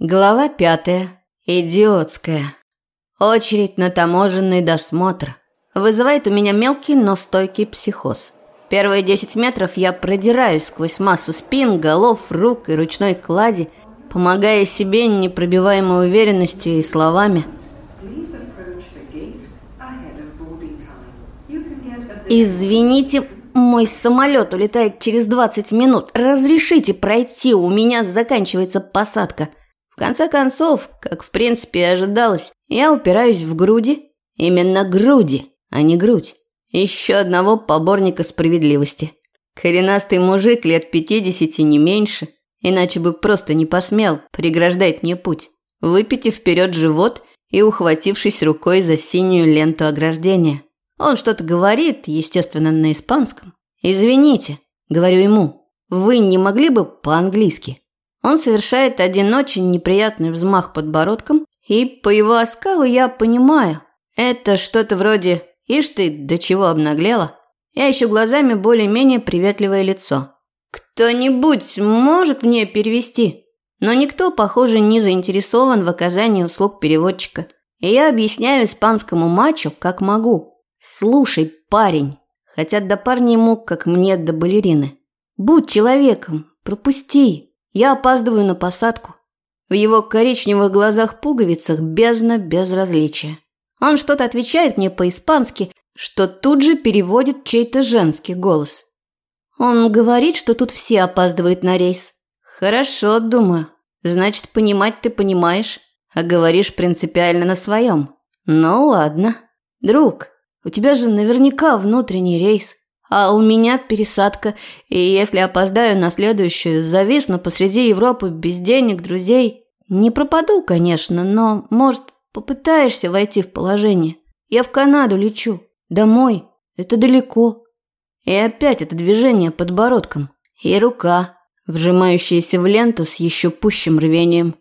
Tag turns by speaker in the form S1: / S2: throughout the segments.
S1: Глава пятая. Идиотская. Очередь на таможенный досмотр. Вызывает у меня мелкий, но стойкий психоз. Первые 10 метров я продираюсь сквозь массу спин, голов, рук и ручной клади, помогая себе непробиваемой уверенностью и словами. «Извините, мой самолет улетает через 20 минут. Разрешите пройти, у меня заканчивается посадка». В конце концов, как в принципе и ожидалось, я упираюсь в груди. Именно груди, а не грудь. Еще одного поборника справедливости. Коренастый мужик лет пятидесяти не меньше, иначе бы просто не посмел преграждать мне путь, выпитив вперед живот и ухватившись рукой за синюю ленту ограждения. Он что-то говорит, естественно, на испанском. «Извините», — говорю ему, — «вы не могли бы по-английски?» Он совершает один очень неприятный взмах подбородком, и по его оскалу я понимаю, это что-то вроде «Ишь ты, до чего обнаглела?» Я ищу глазами более-менее приветливое лицо. «Кто-нибудь может мне перевести?» Но никто, похоже, не заинтересован в оказании услуг переводчика. И я объясняю испанскому мачо, как могу. «Слушай, парень», хотя до парня ему, как мне до балерины. «Будь человеком, пропусти, я опаздываю на посадку. В его коричневых глазах-пуговицах бездна безразличия. Он что-то отвечает мне по-испански, что тут же переводит чей-то женский голос. Он говорит, что тут все опаздывают на рейс. Хорошо, думаю. Значит, понимать ты понимаешь, а говоришь принципиально на своем. Ну ладно. Друг, у тебя же наверняка внутренний рейс. А у меня пересадка, и если опоздаю на следующую, зависну посреди Европы без денег, друзей. Не пропаду, конечно, но, может, попытаешься войти в положение. Я в Канаду лечу. Домой. Это далеко. И опять это движение подбородком. И рука, вжимающаяся в ленту с еще пущим рвением.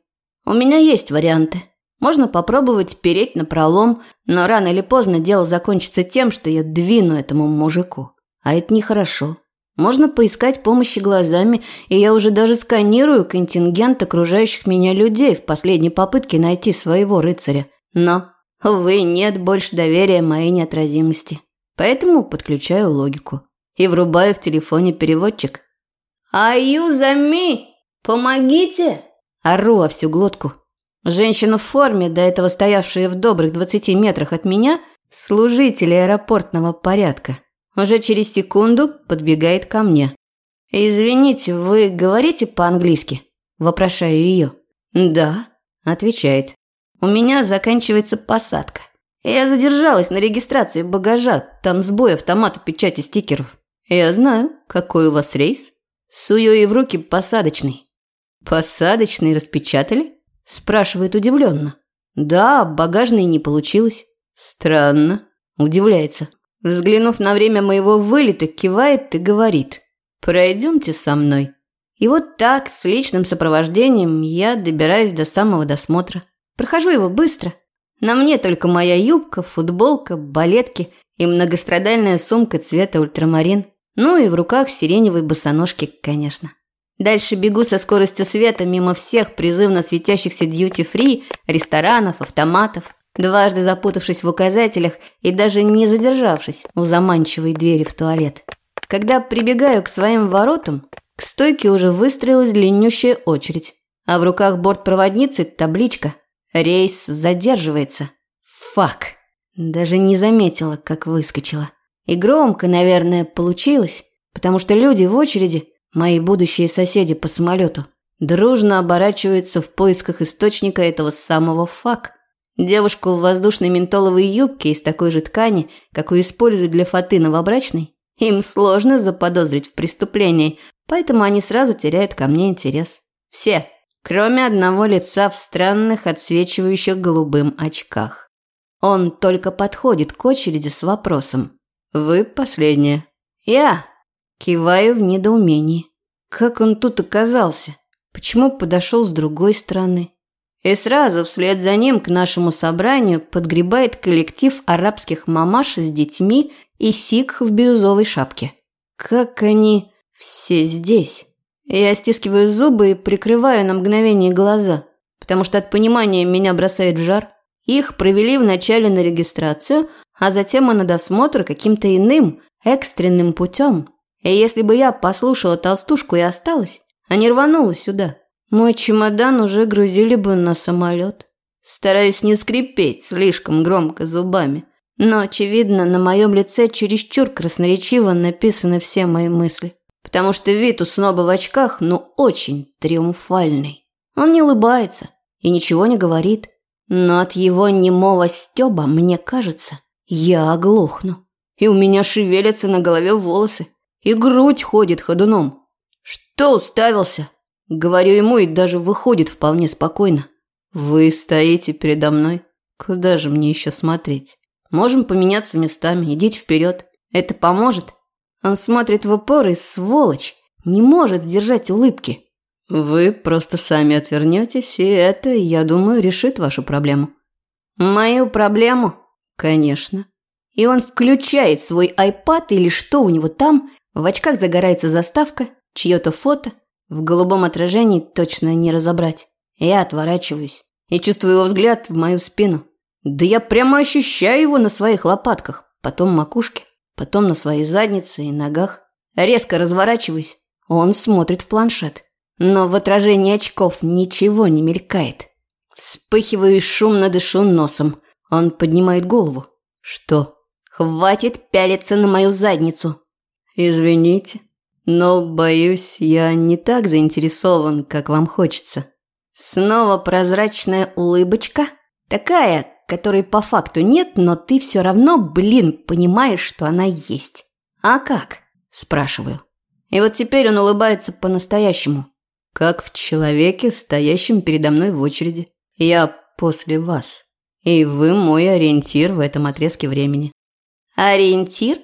S1: У меня есть варианты. Можно попробовать переть на пролом, но рано или поздно дело закончится тем, что я двину этому мужику. А это нехорошо. Можно поискать помощи глазами, и я уже даже сканирую контингент окружающих меня людей в последней попытке найти своего рыцаря. Но, увы, нет больше доверия моей неотразимости. Поэтому подключаю логику. И врубаю в телефоне переводчик. «Аюзами! Помогите!» Ору во всю глотку. Женщина в форме, до этого стоявшая в добрых двадцати метрах от меня, служитель аэропортного порядка. Уже через секунду подбегает ко мне. «Извините, вы говорите по-английски?» Вопрошаю ее. «Да», – отвечает. «У меня заканчивается посадка. Я задержалась на регистрации багажа, там сбой автомата печати стикеров. Я знаю, какой у вас рейс. Сую ей в руки посадочный». «Посадочный распечатали?» – спрашивает удивленно. «Да, багажный не получилось». «Странно», – удивляется. Взглянув на время моего вылета, кивает и говорит «Пройдемте со мной». И вот так, с личным сопровождением, я добираюсь до самого досмотра. Прохожу его быстро. На мне только моя юбка, футболка, балетки и многострадальная сумка цвета ультрамарин. Ну и в руках сиреневые босоножки, конечно. Дальше бегу со скоростью света мимо всех призывно светящихся дьюти-фри, ресторанов, автоматов дважды запутавшись в указателях и даже не задержавшись у заманчивой двери в туалет. Когда прибегаю к своим воротам, к стойке уже выстроилась длиннющая очередь, а в руках бортпроводницы табличка «Рейс задерживается». Фак! Даже не заметила, как выскочила. И громко, наверное, получилось, потому что люди в очереди, мои будущие соседи по самолету, дружно оборачиваются в поисках источника этого самого фак – Девушку в воздушной ментоловой юбке из такой же ткани, какую используют для фаты новобрачной, им сложно заподозрить в преступлении, поэтому они сразу теряют ко мне интерес. Все, кроме одного лица в странных, отсвечивающих голубым очках. Он только подходит к очереди с вопросом. «Вы последняя». «Я». Киваю в недоумении. Как он тут оказался? Почему подошел с другой стороны? И сразу вслед за ним к нашему собранию подгребает коллектив арабских мамаш с детьми и сикх в бирюзовой шапке. Как они все здесь? Я стискиваю зубы и прикрываю на мгновение глаза. потому что от понимания меня бросает в жар. Их провели вначале на регистрацию, а затем и на досмотр каким-то иным, экстренным путем. И если бы я послушала толстушку и осталась, а не рванула сюда, мой чемодан уже грузили бы на самолет. Стараюсь не скрипеть слишком громко зубами, но, очевидно, на моем лице чересчур красноречиво написаны все мои мысли, потому что вид у сноба в очках, ну, очень триумфальный. Он не улыбается и ничего не говорит, но от его немого стёба, мне кажется, я оглохну. И у меня шевелятся на голове волосы, и грудь ходит ходуном. Что уставился? Говорю ему, и даже выходит вполне спокойно. Вы стоите передо мной. Куда же мне еще смотреть? Можем поменяться местами, идите вперед. Это поможет? Он смотрит в упор и, сволочь, не может сдержать улыбки. Вы просто сами отвернетесь, и это, я думаю, решит вашу проблему. Мою проблему? Конечно. И он включает свой iPad или что у него там, в очках загорается заставка, чье-то фото, в голубом отражении точно не разобрать. Я отворачиваюсь и чувствую его взгляд в мою спину. Да я прямо ощущаю его на своих лопатках, потом макушке, потом на своей заднице и ногах. Резко разворачиваюсь, он смотрит в планшет. Но в отражении очков ничего не мелькает. Вспыхиваю и шумно дышу носом. Он поднимает голову. Что? Хватит пялиться на мою задницу. Извините, но, боюсь, я не так заинтересован, как вам хочется. Снова прозрачная улыбочка. Такая, которой по факту нет, но ты все равно, блин, понимаешь, что она есть. А как? Спрашиваю. И вот теперь он улыбается по-настоящему как в человеке, стоящем передо мной в очереди. Я после вас. И вы мой ориентир в этом отрезке времени. Ориентир?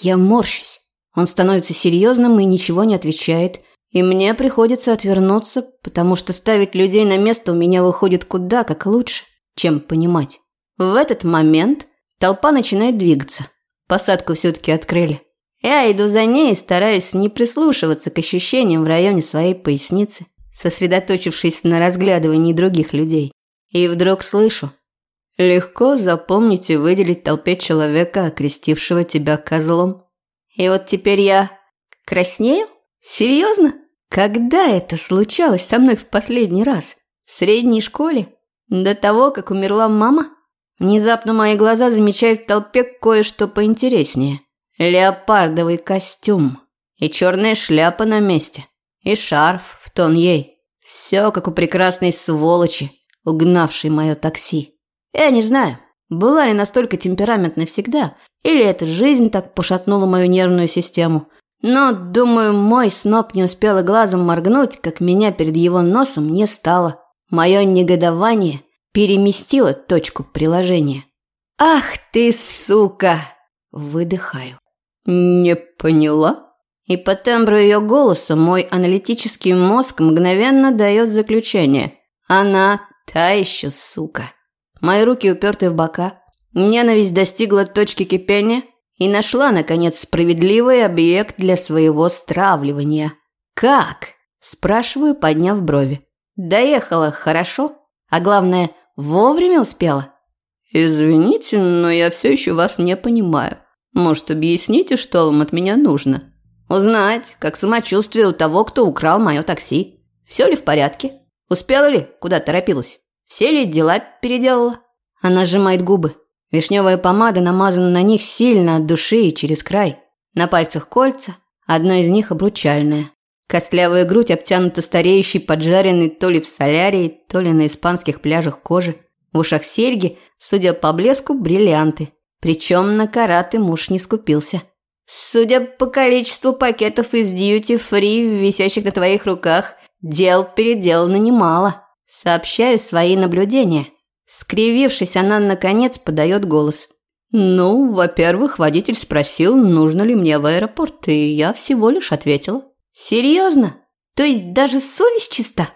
S1: Я морщусь. Он становится серьезным и ничего не отвечает. И мне приходится отвернуться, потому что ставить людей на место у меня выходит куда как лучше, чем понимать. В этот момент толпа начинает двигаться. Посадку все-таки открыли. Я иду за ней и стараюсь не прислушиваться к ощущениям в районе своей поясницы, сосредоточившись на разглядывании других людей. И вдруг слышу. Легко запомнить и выделить толпе человека, окрестившего тебя козлом. И вот теперь я краснею? Серьезно? Когда это случалось со мной в последний раз? В средней школе? До того, как умерла мама? Внезапно мои глаза замечают в толпе кое-что поинтереснее – Леопардовый костюм. И черная шляпа на месте. И шарф в тон ей. Все как у прекрасной сволочи, угнавшей мое такси. Я не знаю, была ли настолько темпераментной всегда, или эта жизнь так пошатнула мою нервную систему. Но, думаю, мой сноп не успел глазом моргнуть, как меня перед его носом не стало. Мое негодование переместило точку приложения. «Ах ты, сука!» Выдыхаю. «Не поняла?» И по тембру ее голоса мой аналитический мозг мгновенно дает заключение. Она та еще сука. Мои руки уперты в бока. Ненависть достигла точки кипения и нашла, наконец, справедливый объект для своего стравливания. «Как?» – спрашиваю, подняв брови. «Доехала хорошо? А главное, вовремя успела?» «Извините, но я все еще вас не понимаю. Может, объясните, что вам от меня нужно? Узнать, как самочувствие у того, кто украл мое такси. Все ли в порядке? Успела ли, куда торопилась? Все ли дела переделала? Она сжимает губы. Вишневая помада намазана на них сильно от души и через край. На пальцах кольца, одно из них обручальное. Костлявая грудь обтянута стареющей поджаренной то ли в солярии, то ли на испанских пляжах кожи. В ушах серьги, судя по блеску, бриллианты – причем на караты муж не скупился. Судя по количеству пакетов из дьюти-фри, висящих на твоих руках, дел переделано немало. Сообщаю свои наблюдения. Скривившись, она, наконец, подает голос. «Ну, во-первых, водитель спросил, нужно ли мне в аэропорт, и я всего лишь ответила». «Серьезно? То есть даже совесть чиста?»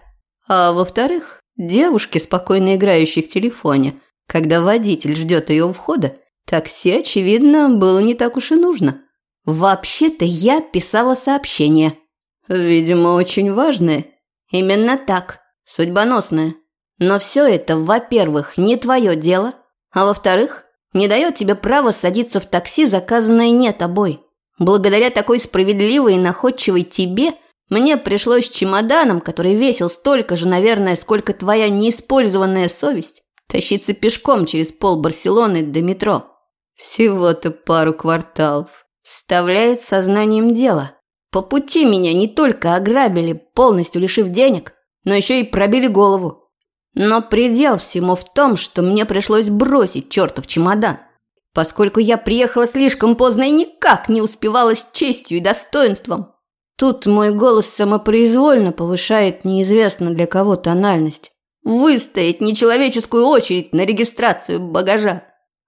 S1: А во-вторых, девушке, спокойно играющей в телефоне, когда водитель ждет ее у входа, Такси, очевидно, было не так уж и нужно. Вообще-то я писала сообщение. Видимо, очень важное. Именно так. Судьбоносное. Но все это, во-первых, не твое дело, а во-вторых, не дает тебе права садиться в такси, заказанное не тобой. Благодаря такой справедливой и находчивой тебе мне пришлось чемоданом, который весил столько же, наверное, сколько твоя неиспользованная совесть, тащиться пешком через пол Барселоны до метро. Всего-то пару кварталов. Вставляет сознанием дела. По пути меня не только ограбили, полностью лишив денег, но еще и пробили голову. Но предел всему в том, что мне пришлось бросить чертов чемодан, поскольку я приехала слишком поздно и никак не успевала с честью и достоинством. Тут мой голос самопроизвольно повышает неизвестно для кого тональность. Выстоять нечеловеческую очередь на регистрацию багажа.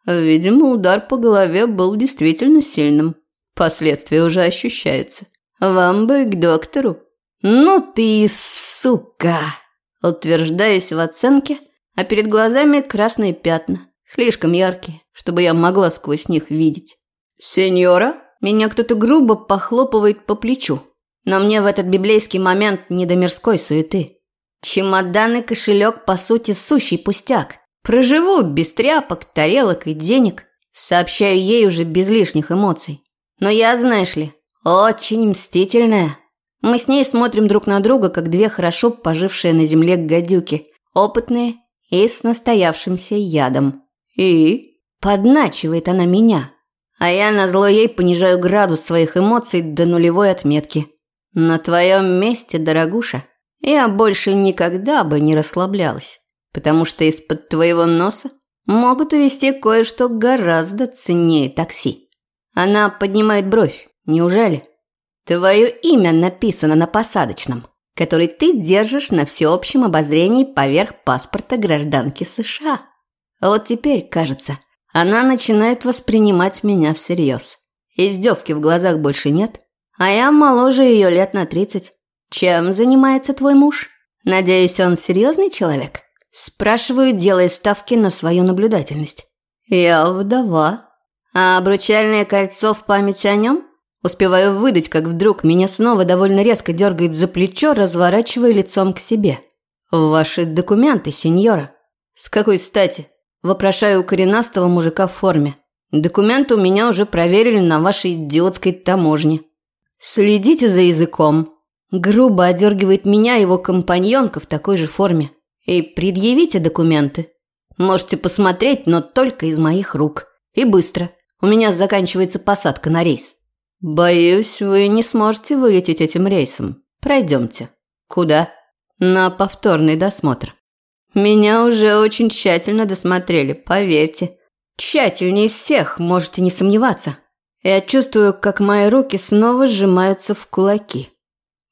S1: Видимо, удар по голове был действительно сильным. Последствия уже ощущаются. Вам бы к доктору. Ну ты сука! Утверждаюсь в оценке, а перед глазами красные пятна, слишком яркие, чтобы я могла сквозь них видеть. «Сеньора?» Меня кто-то грубо похлопывает по плечу, но мне в этот библейский момент не до мирской суеты. Чемодан и кошелек, по сути, сущий пустяк. Проживу без тряпок, тарелок и денег. Сообщаю ей уже без лишних эмоций. Но я, знаешь ли, очень мстительная. Мы с ней смотрим друг на друга, как две хорошо пожившие на земле гадюки, опытные и с настоявшимся ядом. И подначивает она меня, а я назло ей понижаю градус своих эмоций до нулевой отметки. На твоем месте, дорогуша, я больше никогда бы не расслаблялась, потому что из-под твоего носа могут увезти кое-что гораздо ценнее такси. Она поднимает бровь. Неужели? Твое имя написано на посадочном, который ты держишь на всеобщем обозрении поверх паспорта гражданки США. Вот теперь, кажется, она начинает воспринимать меня всерьез. Издевки в глазах больше нет, а я моложе ее лет на тридцать. Чем занимается твой муж? Надеюсь, он серьезный человек? Спрашиваю, делая ставки на свою наблюдательность. Я вдова. А обручальное кольцо в память о нем? Успеваю выдать, как вдруг меня снова довольно резко дергает за плечо, разворачивая лицом к себе. «Ваши документы, сеньора». «С какой стати?» Вопрошаю у коренастого мужика в форме. «Документы у меня уже проверили на вашей идиотской таможне». «Следите за языком». Грубо одергивает меня его компаньонка в такой же форме. «И предъявите документы. Можете посмотреть, но только из моих рук. И быстро. У меня заканчивается посадка на рейс». «Боюсь, вы не сможете вылететь этим рейсом. Пройдемте». «Куда?» «На повторный досмотр». «Меня уже очень тщательно досмотрели, поверьте. Тщательнее всех, можете не сомневаться. Я чувствую, как мои руки снова сжимаются в кулаки.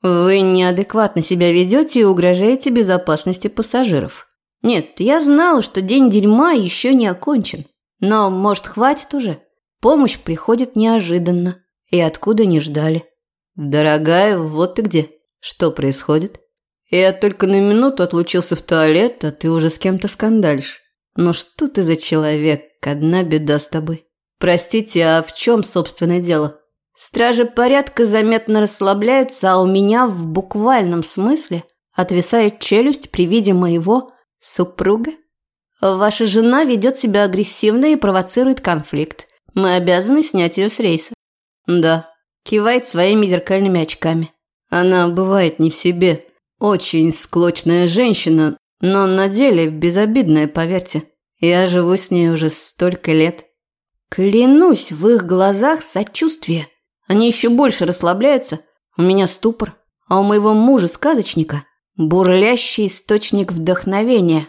S1: Вы неадекватно себя ведете и угрожаете безопасности пассажиров. Нет, я знала, что день дерьма еще не окончен. Но, может, хватит уже? Помощь приходит неожиданно. И откуда не ждали. «Дорогая, вот ты где. Что происходит?» «Я только на минуту отлучился в туалет, а ты уже с кем-то скандалишь. Ну что ты за человек? Одна беда с тобой. Простите, а в чем, собственное дело?» Стражи порядка заметно расслабляются, а у меня в буквальном смысле отвисает челюсть при виде моего супруга. Ваша жена ведет себя агрессивно и провоцирует конфликт. Мы обязаны снять ее с рейса. Да, кивает своими зеркальными очками. Она бывает не в себе. Очень склочная женщина, но на деле безобидная, поверьте. Я живу с ней уже столько лет. Клянусь, в их глазах сочувствие. Они еще больше расслабляются. У меня ступор, а у моего мужа-сказочника бурлящий источник вдохновения.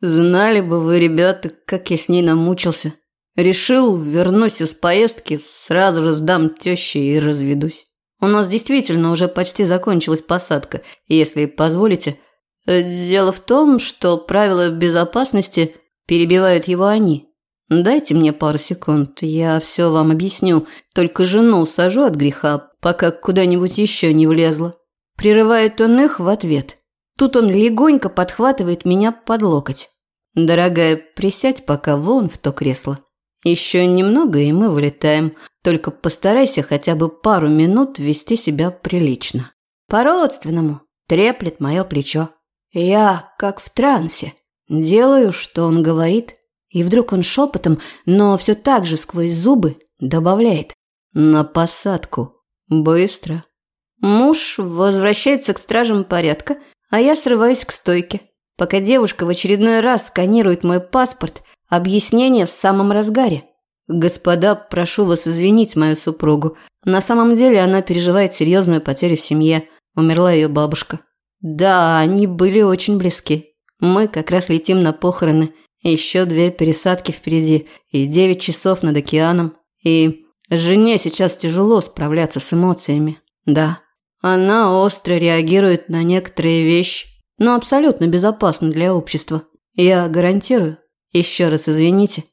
S1: Знали бы вы, ребята, как я с ней намучился. Решил, вернусь из поездки, сразу же сдам теще и разведусь. У нас действительно уже почти закончилась посадка, если позволите. Дело в том, что правила безопасности перебивают его они. Дайте мне пару секунд, я все вам объясню. Только жену сажу от греха, пока куда-нибудь еще не влезла. Прерывает он их в ответ. Тут он легонько подхватывает меня под локоть. «Дорогая, присядь пока вон в то кресло». Еще немного, и мы вылетаем. Только постарайся хотя бы пару минут вести себя прилично. По-родственному треплет мое плечо. Я как в трансе. Делаю, что он говорит. И вдруг он шепотом, но все так же сквозь зубы добавляет. На посадку. Быстро. Муж возвращается к стражам порядка, а я срываюсь к стойке. Пока девушка в очередной раз сканирует мой паспорт, объяснение в самом разгаре. «Господа, прошу вас извинить мою супругу. На самом деле она переживает серьезную потерю в семье. Умерла ее бабушка. Да, они были очень близки. Мы как раз летим на похороны. Еще две пересадки впереди и девять часов над океаном. И жене сейчас тяжело справляться с эмоциями. Да, она остро реагирует на некоторые вещи, но абсолютно безопасно для общества. Я гарантирую. Еще раз извините.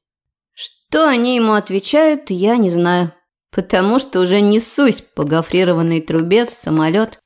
S1: Что они ему отвечают, я не знаю. Потому что уже несусь по гофрированной трубе в самолет,